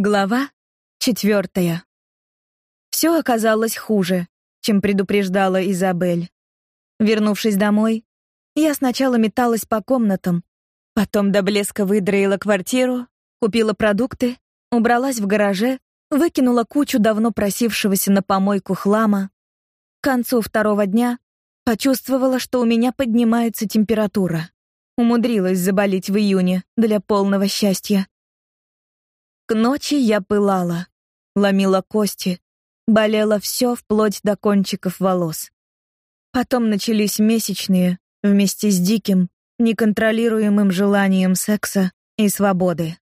Глава четвертая. Все оказалось хуже, чем предупреждала Изабель. Вернувшись домой, я сначала металась по комнатам, потом до блеска выдроила квартиру, купила продукты, убралась в гараже, выкинула кучу давно просившегося на помойку хлама. К концу второго дня почувствовала, что у меня поднимается температура. Умудрилась заболеть в июне для полного счастья. К ночи я пылала, ломила кости, болело все вплоть до кончиков волос. Потом начались месячные вместе с диким, неконтролируемым желанием секса и свободы.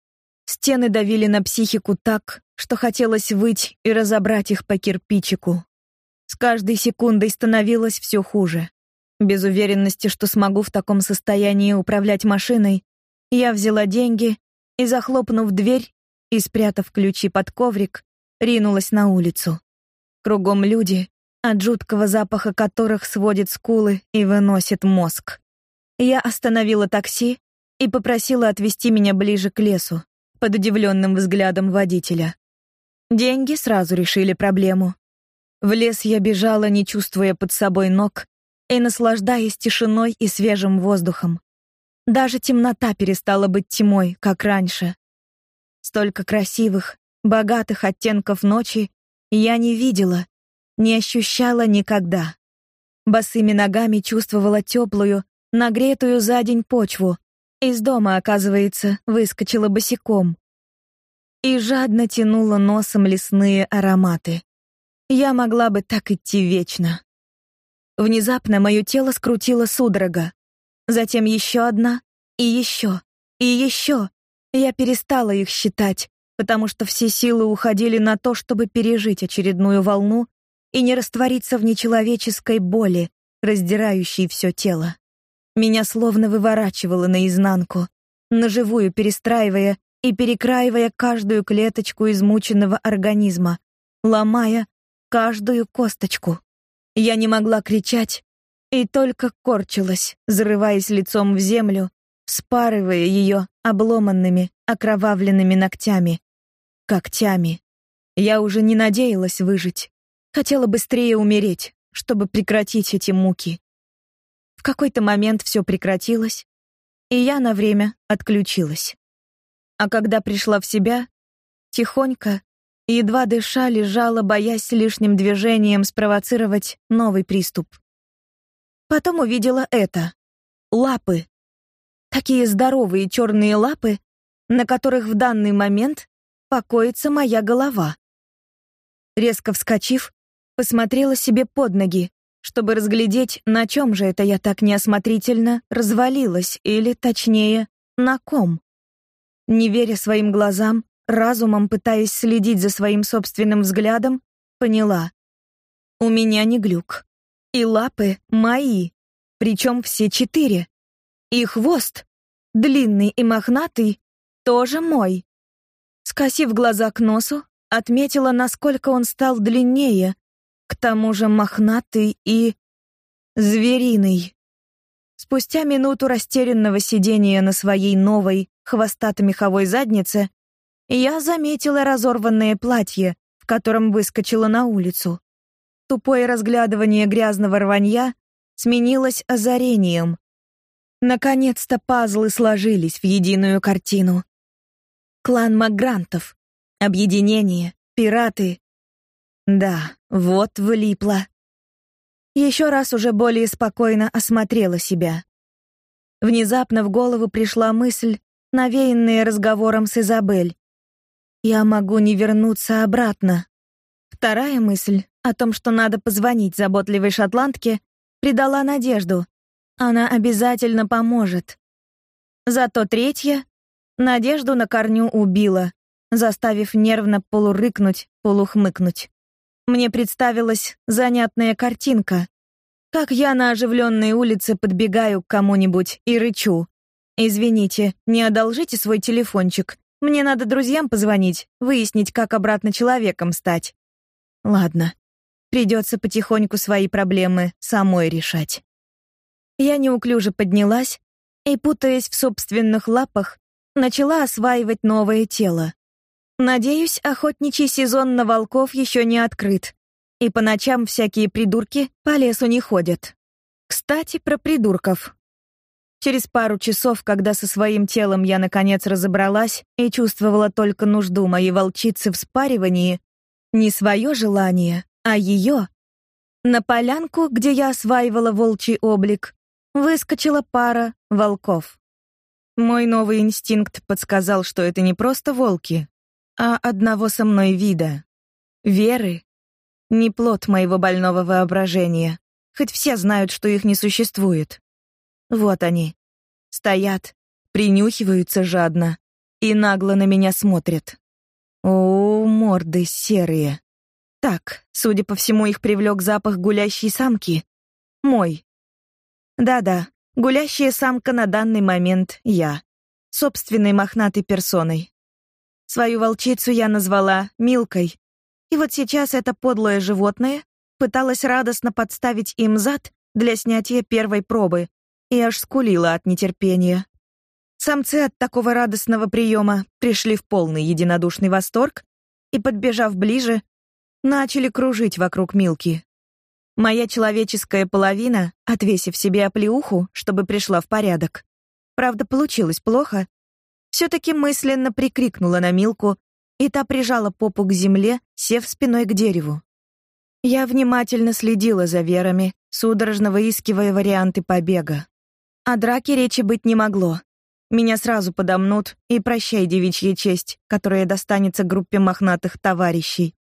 Стены давили на психику так, что хотелось выть и разобрать их по кирпичику. С каждой секундой становилось все хуже. Без уверенности, что смогу в таком состоянии управлять машиной, я взяла деньги и, захлопнув дверь, и, спрятав ключи под коврик, ринулась на улицу. Кругом люди, от жуткого запаха которых сводит скулы и выносит мозг. Я остановила такси и попросила отвезти меня ближе к лесу, под удивленным взглядом водителя. Деньги сразу решили проблему. В лес я бежала, не чувствуя под собой ног и наслаждаясь тишиной и свежим воздухом. Даже темнота перестала быть тьмой, как раньше. Столько красивых, богатых оттенков ночи я не видела, не ощущала никогда. Босыми ногами чувствовала теплую, нагретую за день почву. Из дома, оказывается, выскочила босиком. И жадно тянула носом лесные ароматы. Я могла бы так идти вечно. Внезапно мое тело скрутило судорога. Затем еще одна, и еще, и еще. Я перестала их считать, потому что все силы уходили на то, чтобы пережить очередную волну и не раствориться в нечеловеческой боли, раздирающей все тело. Меня словно выворачивало наизнанку, наживую перестраивая и перекраивая каждую клеточку измученного организма, ломая каждую косточку. Я не могла кричать и только корчилась, зарываясь лицом в землю, спарывая ее обломанными, окровавленными ногтями, когтями. Я уже не надеялась выжить. Хотела быстрее умереть, чтобы прекратить эти муки. В какой-то момент все прекратилось, и я на время отключилась. А когда пришла в себя, тихонько, едва дыша, лежала, боясь лишним движением спровоцировать новый приступ. Потом увидела это — лапы, Такие здоровые черные лапы, на которых в данный момент покоится моя голова. Резко вскочив, посмотрела себе под ноги, чтобы разглядеть, на чем же это я так неосмотрительно развалилась, или, точнее, на ком. Не веря своим глазам, разумом пытаясь следить за своим собственным взглядом, поняла. У меня не глюк. И лапы мои, причем все четыре. И хвост, длинный и мохнатый, тоже мой. Скосив глаза к носу, отметила, насколько он стал длиннее, к тому же мохнатый и звериный. Спустя минуту растерянного сидения на своей новой хвостато-меховой заднице, я заметила разорванное платье, в котором выскочила на улицу. Тупое разглядывание грязного рванья сменилось озарением. Наконец-то пазлы сложились в единую картину. Клан Магрантов, объединение, пираты. Да, вот влипла. Еще раз уже более спокойно осмотрела себя. Внезапно в голову пришла мысль, навеянная разговором с Изабель. Я могу не вернуться обратно. Вторая мысль о том, что надо позвонить заботливой шотландке, придала надежду. Она обязательно поможет. Зато третья надежду на корню убила, заставив нервно полурыкнуть, полухмыкнуть. Мне представилась занятная картинка. Как я на оживленной улице подбегаю к кому-нибудь и рычу. «Извините, не одолжите свой телефончик. Мне надо друзьям позвонить, выяснить, как обратно человеком стать». Ладно. Придется потихоньку свои проблемы самой решать. Я неуклюже поднялась и, путаясь в собственных лапах, начала осваивать новое тело. Надеюсь, охотничий сезон на волков еще не открыт, и по ночам всякие придурки по лесу не ходят. Кстати, про придурков. Через пару часов, когда со своим телом я наконец разобралась и чувствовала только нужду моей волчицы в спаривании, не свое желание, а ее, на полянку, где я осваивала волчий облик, выскочила пара волков. Мой новый инстинкт подсказал, что это не просто волки, а одного со мной вида. Веры не плод моего больного воображения, хоть все знают, что их не существует. Вот они. Стоят, принюхиваются жадно и нагло на меня смотрят. О, морды серые. Так, судя по всему, их привлек запах гулящей самки. Мой. Да-да, гулящая самка на данный момент я. Собственной мохнатой персоной. Свою волчицу я назвала Милкой. И вот сейчас это подлое животное пыталось радостно подставить им зад для снятия первой пробы и аж скулила от нетерпения. Самцы от такого радостного приема пришли в полный единодушный восторг и, подбежав ближе, начали кружить вокруг Милки. Моя человеческая половина, отвесив себе оплеуху, чтобы пришла в порядок. Правда, получилось плохо. все таки мысленно прикрикнула на Милку, и та прижала попу к земле, сев спиной к дереву. Я внимательно следила за Верами, судорожно выискивая варианты побега. О драке речи быть не могло. Меня сразу подомнут, и прощай девичья честь, которая достанется группе мохнатых товарищей.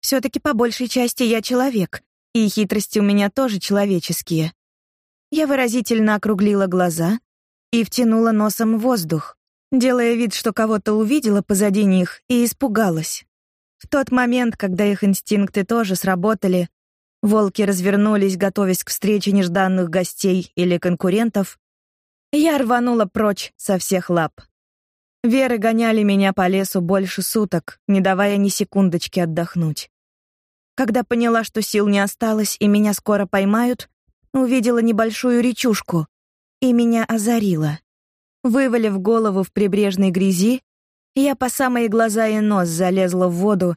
все таки по большей части я человек, и хитрости у меня тоже человеческие. Я выразительно округлила глаза и втянула носом воздух, делая вид, что кого-то увидела позади них и испугалась. В тот момент, когда их инстинкты тоже сработали, волки развернулись, готовясь к встрече нежданных гостей или конкурентов, я рванула прочь со всех лап. Веры гоняли меня по лесу больше суток, не давая ни секундочки отдохнуть. Когда поняла, что сил не осталось и меня скоро поймают, увидела небольшую речушку, и меня озарило. Вывалив голову в прибрежной грязи, я по самые глаза и нос залезла в воду,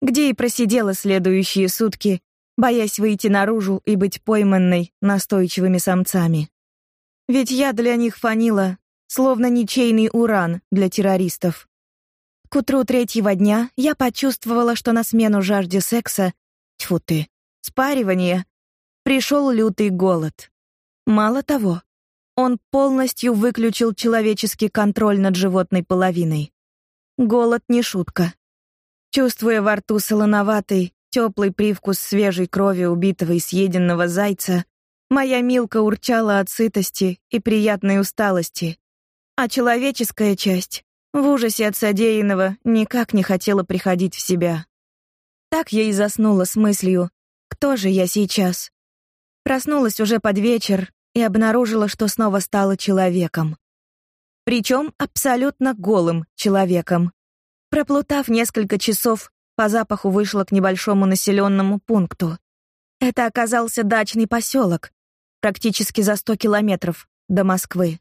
где и просидела следующие сутки, боясь выйти наружу и быть пойманной настойчивыми самцами. Ведь я для них фанила, словно ничейный уран для террористов. К утру третьего дня я почувствовала, что на смену жажде секса, тьфу ты, спаривания, пришел лютый голод. Мало того, он полностью выключил человеческий контроль над животной половиной. Голод не шутка. Чувствуя во рту солоноватый, теплый привкус свежей крови убитого и съеденного зайца, моя Милка урчала от сытости и приятной усталости, а человеческая часть в ужасе от содеянного никак не хотела приходить в себя. Так я и заснула с мыслью: кто же я сейчас? Проснулась уже под вечер и обнаружила, что снова стала человеком. Причем абсолютно голым человеком. Проплутав несколько часов, по запаху вышла к небольшому населенному пункту. Это оказался дачный поселок, практически за 100 километров до Москвы.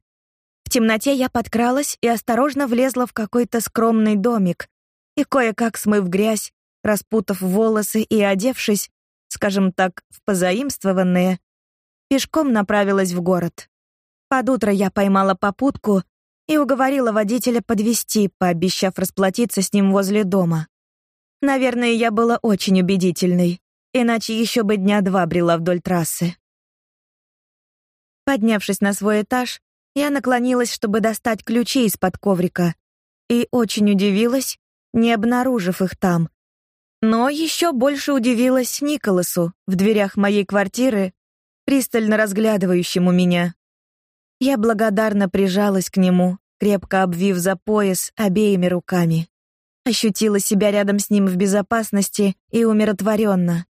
В темноте я подкралась и осторожно влезла в какой-то скромный домик, и кое-как смыв грязь, распутав волосы и одевшись, скажем так, в позаимствованные, пешком направилась в город. Под утро я поймала попутку и уговорила водителя подвезти, пообещав расплатиться с ним возле дома. Наверное, я была очень убедительной, иначе еще бы дня два брела вдоль трассы. Поднявшись на свой этаж, я наклонилась, чтобы достать ключи из-под коврика, и очень удивилась, не обнаружив их там. Но еще больше удивилась Николасу в дверях моей квартиры, пристально разглядывающему меня. Я благодарно прижалась к нему, крепко обвив за пояс обеими руками. Ощутила себя рядом с ним в безопасности и умиротворенно,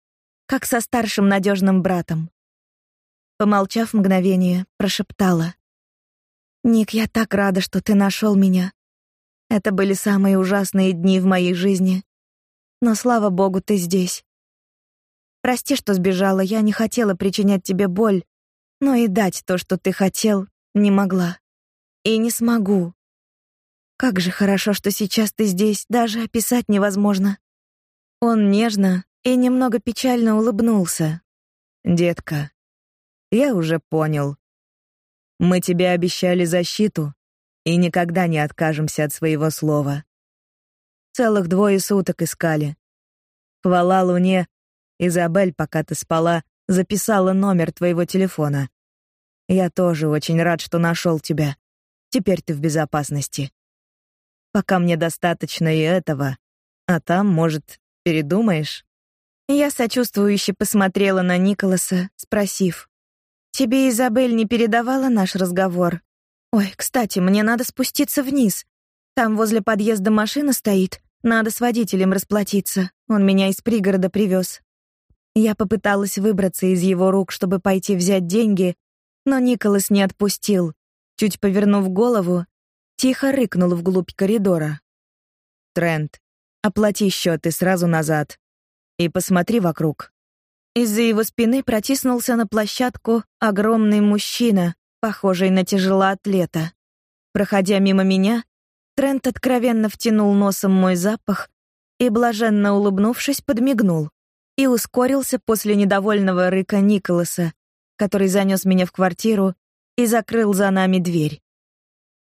как со старшим надежным братом. Помолчав мгновение, прошептала: Ник, я так рада, что ты нашел меня. Это были самые ужасные дни в моей жизни. Но слава богу, ты здесь. Прости, что сбежала. Я не хотела причинять тебе боль, но и дать то, что ты хотел, не могла. И не смогу. Как же хорошо, что сейчас ты здесь, даже описать невозможно. Он нежно и немного печально улыбнулся. Детка, я уже понял. Мы тебе обещали защиту и никогда не откажемся от своего слова. Целых двое суток искали. Хвала Луне, Изабель, пока ты спала, записала номер твоего телефона. Я тоже очень рад, что нашел тебя. Теперь ты в безопасности. Пока мне достаточно и этого, а там, может, передумаешь? Я сочувствующе посмотрела на Николаса, спросив: "Тебе Изабель не передавала наш разговор? Ой, кстати, мне надо спуститься вниз. Там возле подъезда машина стоит. Надо с водителем расплатиться. Он меня из пригорода привез. Я попыталась выбраться из его рук, чтобы пойти взять деньги, но Николас не отпустил. Чуть повернув голову, тихо рыкнул вглубь коридора. «Трент, оплати счеты сразу назад. И посмотри вокруг». Из-за его спины протиснулся на площадку огромный мужчина, похожий на тяжелоатлета. Проходя мимо меня, Трент откровенно втянул носом мой запах и, блаженно улыбнувшись, подмигнул и ускорился после недовольного рыка Николаса, который занес меня в квартиру и закрыл за нами дверь.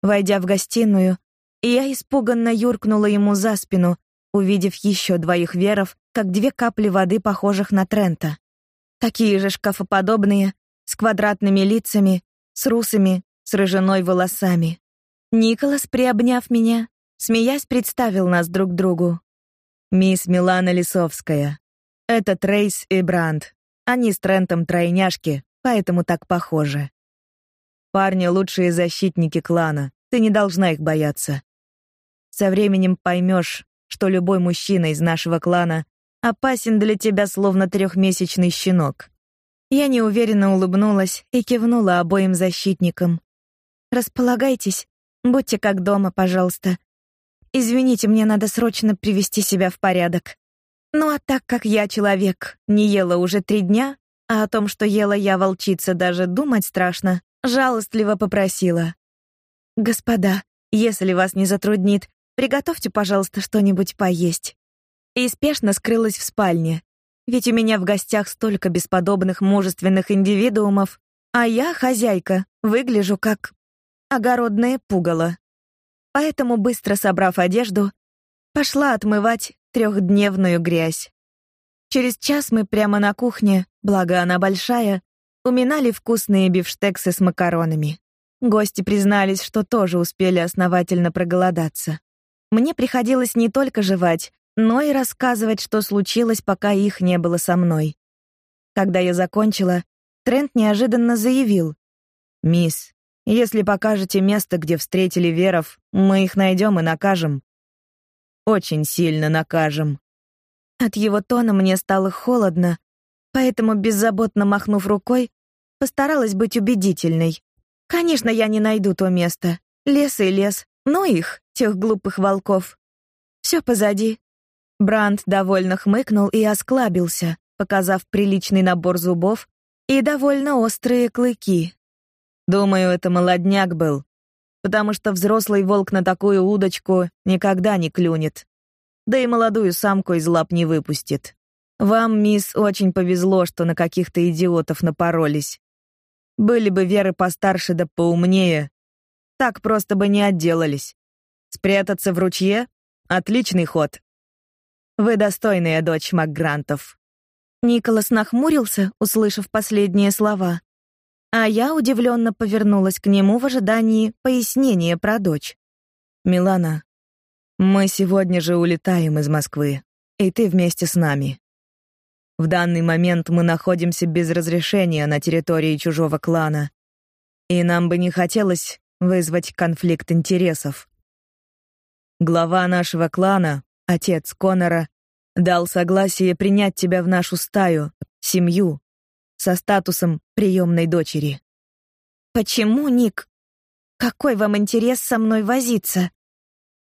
Войдя в гостиную, я испуганно юркнула ему за спину, увидев еще двоих веров, как две капли воды, похожих на Трента. Такие же шкафоподобные, с квадратными лицами, с русыми, с рыжиной волосами. Николас, приобняв меня, смеясь, представил нас друг другу. «Мисс Милана Лисовская. Это Трейс и Бранд. Они с Трентом тройняшки, поэтому так похожи. Парни — лучшие защитники клана. Ты не должна их бояться. Со временем поймешь, что любой мужчина из нашего клана опасен для тебя словно трехмесячный щенок. Я неуверенно улыбнулась и кивнула обоим защитникам. Располагайтесь, будьте как дома, пожалуйста. Извините, мне надо срочно привести себя в порядок. Ну а так как я человек, не ела уже три дня, а о том, что ела я волчица, даже думать страшно, жалостливо попросила: «Господа, если вас не затруднит, приготовьте, пожалуйста, что-нибудь поесть». И спешно скрылась в спальне. Ведь у меня в гостях столько бесподобных мужественных индивидуумов, а я, хозяйка, выгляжу как огородное пугало. Поэтому, быстро собрав одежду, пошла отмывать трехдневную грязь. Через час мы прямо на кухне, благо она большая, уминали вкусные бифштексы с макаронами. Гости признались, что тоже успели основательно проголодаться. Мне приходилось не только жевать, но и рассказывать, что случилось, пока их не было со мной. Когда я закончила, Трент неожиданно заявил: "Мисс, если покажете место, где встретили Веров, мы их найдем и накажем. Очень сильно накажем". От его тона мне стало холодно, поэтому беззаботно махнув рукой, постаралась быть убедительной. Конечно, я не найду то место. Лес и лес. Ну их, тех глупых волков. Все позади. Бранд довольно хмыкнул и осклабился, показав приличный набор зубов и довольно острые клыки. Думаю, это молодняк был, потому что взрослый волк на такую удочку никогда не клюнет. Да и молодую самку из лап не выпустит. Вам, мисс, очень повезло, что на каких-то идиотов напоролись. Были бы веры постарше да поумнее, так просто бы не отделались. Спрятаться в ручье — отличный ход. Вы достойная дочь Макгрантов. Николас нахмурился, услышав последние слова. А я удивленно повернулась к нему в ожидании пояснения про дочь. «Милана, мы сегодня же улетаем из Москвы, и ты вместе с нами. В данный момент мы находимся без разрешения на территории чужого клана, и нам бы не хотелось вызвать конфликт интересов. Глава нашего клана, отец Конора, дал согласие принять тебя в нашу стаю, семью, со статусом приемной дочери. Почему, Ник? Какой вам интерес со мной возиться?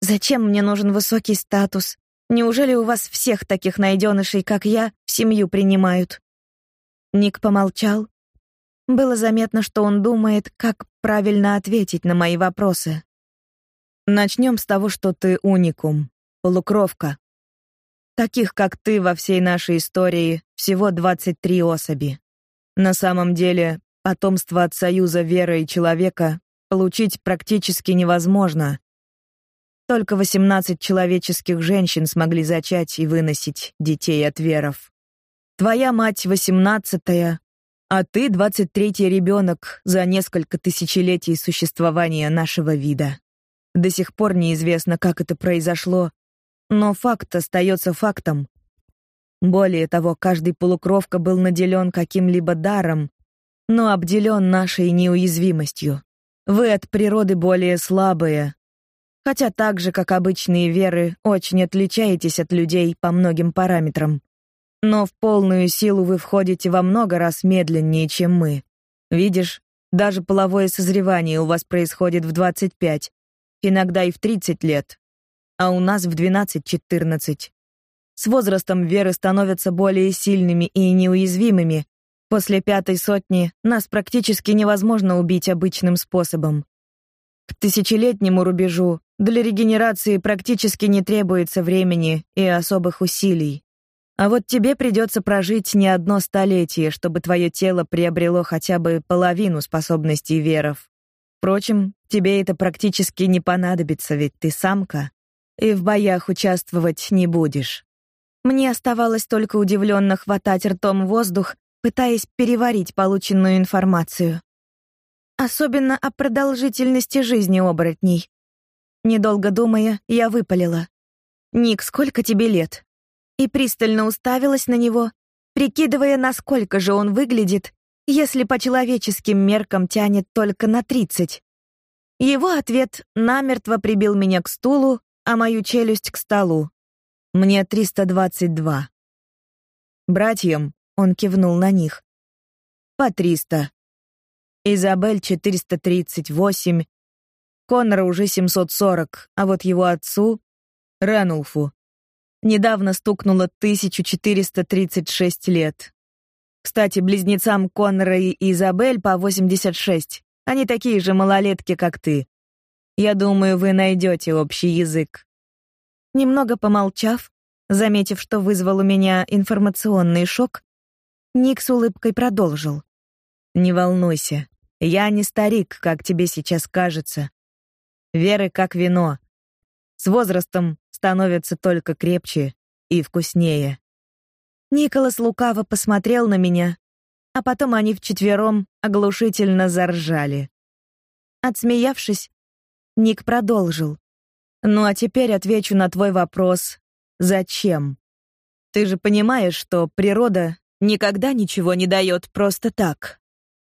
Зачем мне нужен высокий статус? Неужели у вас всех таких найденышей, как я, в семью принимают? Ник помолчал. Было заметно, что он думает, как правильно ответить на мои вопросы. Начнем с того, что ты уникум, полукровка. Таких, как ты, во всей нашей истории всего 23 особи. На самом деле, потомство от союза веры и человека получить практически невозможно. Только 18 человеческих женщин смогли зачать и выносить детей от веров. Твоя мать восемнадцатая, а ты двадцать третий ребенок за несколько тысячелетий существования нашего вида. До сих пор неизвестно, как это произошло, но факт остается фактом. Более того, каждый полукровка был наделен каким-либо даром, но обделен нашей неуязвимостью. Вы от природы более слабые, хотя так же, как обычные веры, очень отличаетесь от людей по многим параметрам. Но в полную силу вы входите во много раз медленнее, чем мы. Видишь, даже половое созревание у вас происходит в 25, иногда и в 30 лет а у нас в 12-14. С возрастом веры становятся более сильными и неуязвимыми. После пятой сотни нас практически невозможно убить обычным способом. К тысячелетнему рубежу для регенерации практически не требуется времени и особых усилий. А вот тебе придется прожить не одно столетие, чтобы твое тело приобрело хотя бы половину способностей веров. Впрочем, тебе это практически не понадобится, ведь ты самка и в боях участвовать не будешь. Мне оставалось только удивленно хватать ртом воздух, пытаясь переварить полученную информацию. Особенно о продолжительности жизни оборотней. Недолго думая, я выпалила: "Ник, сколько тебе лет?" И пристально уставилась на него, прикидывая, насколько же он выглядит, если по человеческим меркам тянет только на тридцать. Его ответ намертво прибил меня к стулу, а мою челюсть к столу. Мне 322. Братьям, он кивнул на них. По 300. Изабель 438. Коннора уже 740, а вот его отцу, Ренулфу, недавно стукнуло 1436 лет. Кстати, близнецам Коннора и Изабель по 86. Они такие же малолетки, как ты. Я думаю, вы найдете общий язык. Немного помолчав, заметив, что вызвал у меня информационный шок, Ник с улыбкой продолжил: "Не волнуйся, я не старик, как тебе сейчас кажется. Веры как вино. С возрастом становится только крепче и вкуснее". Николас лукаво посмотрел на меня, а потом они вчетвером оглушительно заржали. Отсмеявшись, Ник продолжил. «Ну а теперь отвечу на твой вопрос. Зачем? Ты же понимаешь, что природа никогда ничего не дает просто так.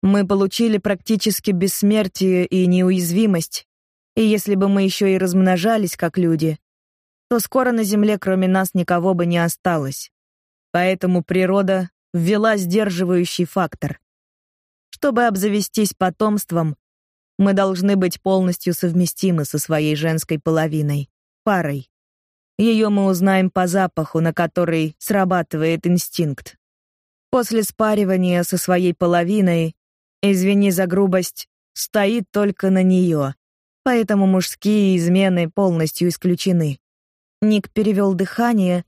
Мы получили практически бессмертие и неуязвимость, и если бы мы еще и размножались как люди, то скоро на Земле кроме нас никого бы не осталось. Поэтому природа ввела сдерживающий фактор. Чтобы обзавестись потомством, мы должны быть полностью совместимы со своей женской половиной, парой. Ее мы узнаем по запаху, на который срабатывает инстинкт. После спаривания со своей половиной, извини за грубость, стоит только на нее. Поэтому мужские измены полностью исключены. Ник перевел дыхание,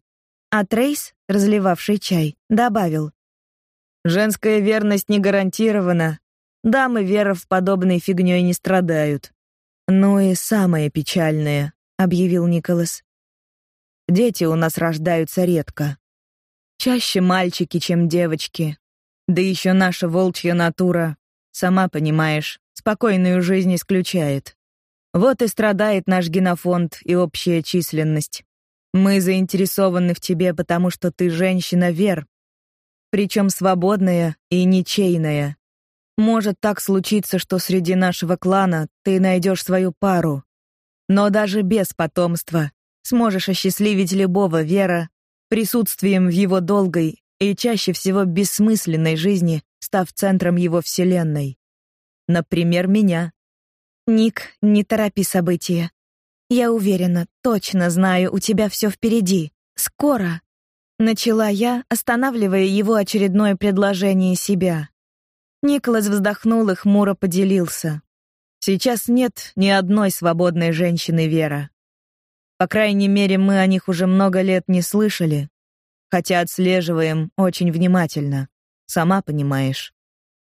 а Трейс, разливавший чай, добавил: Женская верность не гарантирована, Дамы Вера в подобной фигнёй не страдают. Ну и самое печальное, объявил Николас. Дети у нас рождаются редко. Чаще мальчики, чем девочки. Да еще наша волчья натура, сама понимаешь, спокойную жизнь исключает. Вот и страдает наш генофонд и общая численность. Мы заинтересованы в тебе, потому что ты женщина Вер, причем свободная и ничейная. Может так случиться, что среди нашего клана ты найдешь свою пару. Но даже без потомства сможешь осчастливить любого Вера присутствием в его долгой и чаще всего бессмысленной жизни, став центром его вселенной. Например, меня. Ник, не торопи события. Я уверена, точно знаю, у тебя все впереди. скоро, начала я, останавливая его очередное предложение себя. Николас вздохнул и хмуро поделился. Сейчас нет ни одной свободной женщины, Вера. По крайней мере, мы о них уже много лет не слышали, хотя отслеживаем очень внимательно. Сама понимаешь.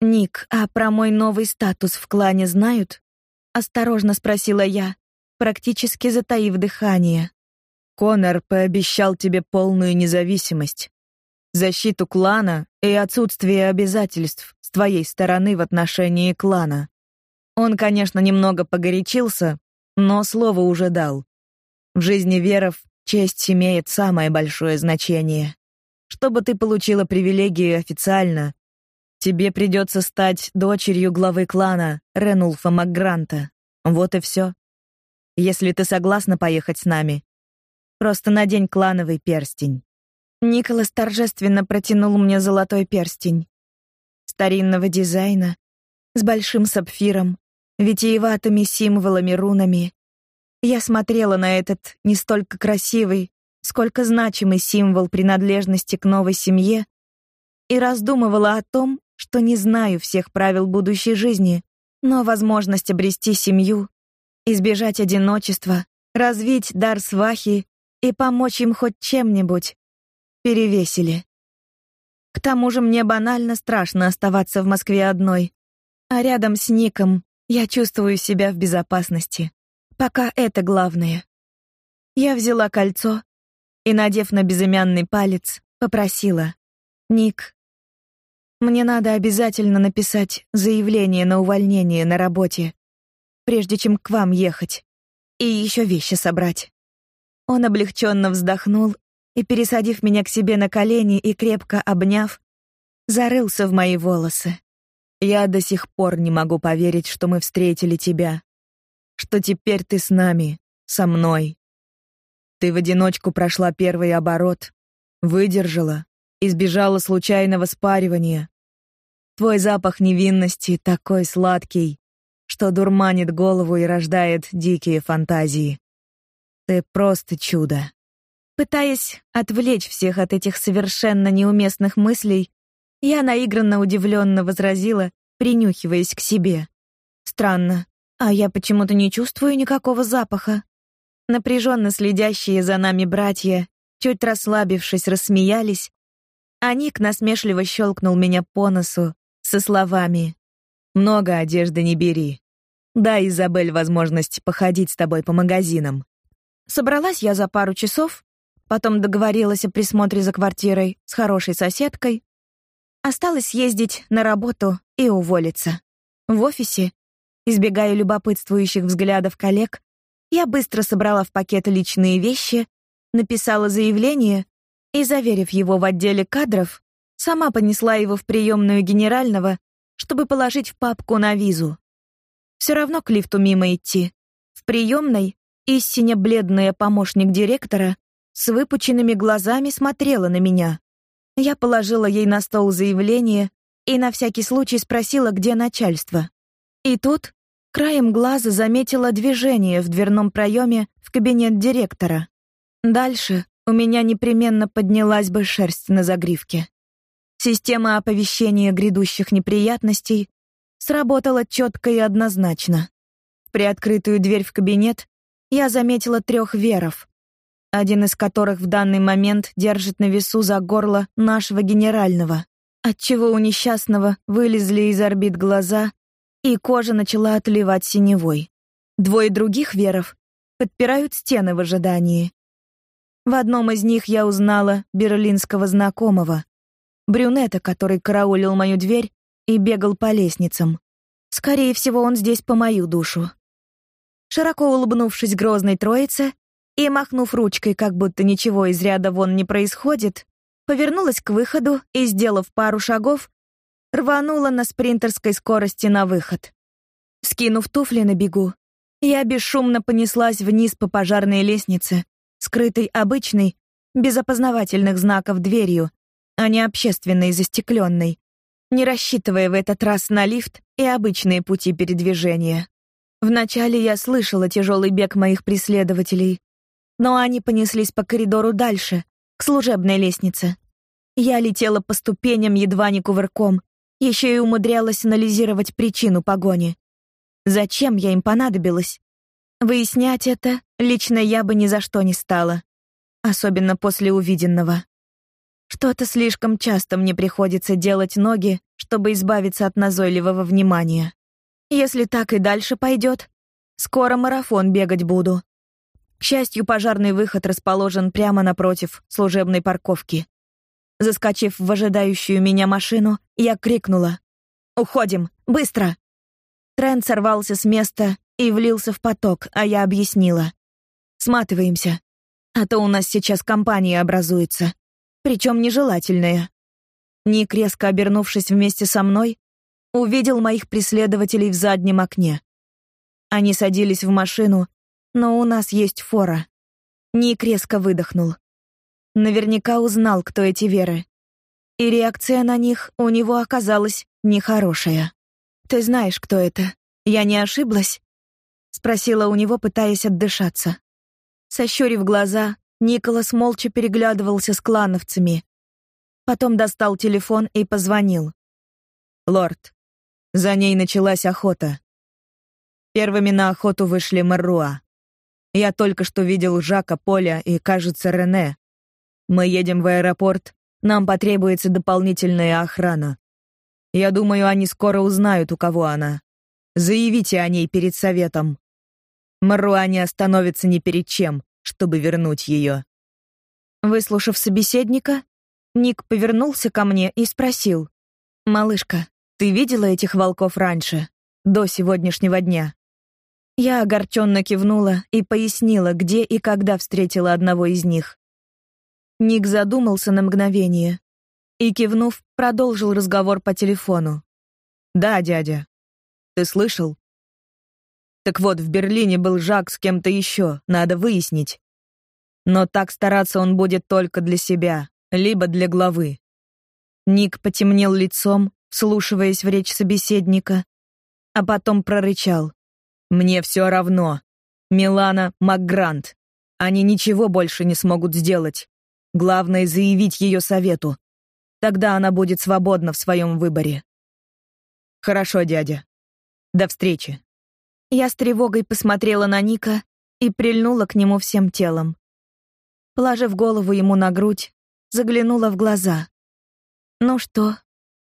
Ник, а про мой новый статус в клане знают? Осторожно спросила я, практически затаив дыхание. Конор пообещал тебе полную независимость, защиту клана и отсутствие обязательств с твоей стороны в отношении клана. Он, конечно, немного погорячился, но слово уже дал. В жизни веров честь имеет самое большое значение. Чтобы ты получила привилегии официально, тебе придется стать дочерью главы клана Ренулфа Макгранта. Вот и все. Если ты согласна поехать с нами, просто надень клановый перстень. Николас торжественно протянул мне золотой перстень. Старинного дизайна, с большим сапфиром, витиеватыми символами-рунами. Я смотрела на этот не столько красивый, сколько значимый символ принадлежности к новой семье и раздумывала о том, что не знаю всех правил будущей жизни, но возможность обрести семью, избежать одиночества, развить дар свахи и помочь им хоть чем-нибудь перевесили. К тому же мне банально страшно оставаться в Москве одной, а рядом с Ником я чувствую себя в безопасности. Пока это главное. Я взяла кольцо и, надев на безымянный палец, попросила: "Ник, мне надо обязательно написать заявление на увольнение на работе, прежде чем к вам ехать, и еще вещи собрать". Он облегченно вздохнул и, пересадив меня к себе на колени и крепко обняв, зарылся в мои волосы. Я до сих пор не могу поверить, что мы встретили тебя, что теперь ты с нами, со мной. Ты в одиночку прошла первый оборот, выдержала, избежала случайного спаривания. Твой запах невинности такой сладкий, что дурманит голову и рождает дикие фантазии. Ты просто чудо. Пытаясь отвлечь всех от этих совершенно неуместных мыслей, я наигранно удивленно возразила, принюхиваясь к себе. Странно, а я почему-то не чувствую никакого запаха. Напряженно следящие за нами братья, чуть расслабившись, рассмеялись, а Ник насмешливо щелкнул меня по носу со словами: "Много одежды не бери. Дай Изабель возможность походить с тобой по магазинам". Собралась я за пару часов, Потом договорилась о присмотре за квартирой с хорошей соседкой. Осталось ездить на работу и уволиться. В офисе, избегая любопытствующих взглядов коллег, я быстро собрала в пакет личные вещи, написала заявление и, заверив его в отделе кадров, сама понесла его в приемную генерального, чтобы положить в папку на визу. Все равно к лифту мимо идти. В приемной истинно бледная помощник директора с выпученными глазами смотрела на меня. Я положила ей на стол заявление и на всякий случай спросила, где начальство. И тут краем глаза заметила движение в дверном проеме в кабинет директора. Дальше у меня непременно поднялась бы шерсть на загривке. Система оповещения грядущих неприятностей сработала четко и однозначно. В приоткрытую дверь в кабинет я заметила трех веров, один из которых в данный момент держит на весу за горло нашего генерального, отчего у несчастного вылезли из орбит глаза, и кожа начала отливать синевой. Двое других веров подпирают стены в ожидании. В одном из них я узнала берлинского знакомого, брюнета, который караулил мою дверь и бегал по лестницам. Скорее всего, он здесь по мою душу. Широко улыбнувшись грозной троице, и, махнув ручкой, как будто ничего из ряда вон не происходит, повернулась к выходу и, сделав пару шагов, рванула на спринтерской скорости на выход. Скинув туфли на бегу, я бесшумно понеслась вниз по пожарной лестнице, скрытой обычной, без опознавательных знаков дверью, а не общественной застекленной, не рассчитывая в этот раз на лифт и обычные пути передвижения. Вначале я слышала тяжелый бег моих преследователей, но они понеслись по коридору дальше, к служебной лестнице. Я летела по ступеням едва не кувырком, еще и умудрялась анализировать причину погони. Зачем я им понадобилась? Выяснять это лично я бы ни за что не стала, особенно после увиденного. Что-то слишком часто мне приходится делать ноги, чтобы избавиться от назойливого внимания. Если так и дальше пойдет, скоро марафон бегать буду. К счастью, пожарный выход расположен прямо напротив служебной парковки. Заскочив в ожидающую меня машину, я крикнула: "Уходим, быстро!" Трент сорвался с места и влился в поток, а я объяснила: "Сматываемся, а то у нас сейчас компания образуется, причем нежелательная". Ник, резко обернувшись вместе со мной, увидел моих преследователей в заднем окне. Они садились в машину, но у нас есть фора. Ник резко выдохнул. Наверняка узнал, кто эти Веры. И реакция на них у него оказалась нехорошая. Ты знаешь, кто это? Я не ошиблась? спросила у него, пытаясь отдышаться. Сощурив глаза, Николас молча переглядывался с клановцами. Потом достал телефон и позвонил. Лорд, за ней началась охота. Первыми на охоту вышли Маруа. Я только что видел Жака, Поля и, кажется, Рене. Мы едем в аэропорт, нам потребуется дополнительная охрана. Я думаю, они скоро узнают, у кого она. Заявите о ней перед советом. Маруа не остановится ни перед чем, чтобы вернуть ее. Выслушав собеседника, Ник повернулся ко мне и спросил: "Малышка, ты видела этих волков раньше, до сегодняшнего дня?» Я огорченно кивнула и пояснила, где и когда встретила одного из них. Ник задумался на мгновение и, кивнув, продолжил разговор по телефону. «Да, дядя. Ты слышал? Так вот, в Берлине был Жак с кем-то еще, надо выяснить. Но так стараться он будет только для себя, либо для главы». Ник потемнел лицом, вслушиваясь в речь собеседника, а потом прорычал: "Мне все равно. Милана Макгрант. Они ничего больше не смогут сделать. Главное заявить ее совету. Тогда она будет свободна в своем выборе". Хорошо, дядя. До встречи. Я с тревогой посмотрела на Ника и прильнула к нему всем телом. Положив голову ему на грудь, заглянула в глаза. Ну что,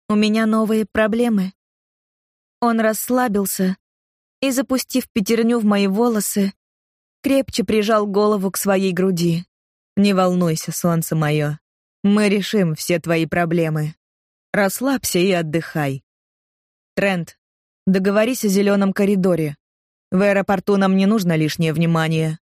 у меня новые проблемы. Он расслабился и, запустив пятерню в мои волосы, крепче прижал голову к своей груди. Не волнуйся, солнце мое. Мы решим все твои проблемы. Расслабься и отдыхай. Трент, договорись о зеленом коридоре. В аэропорту нам не нужно лишнее внимание.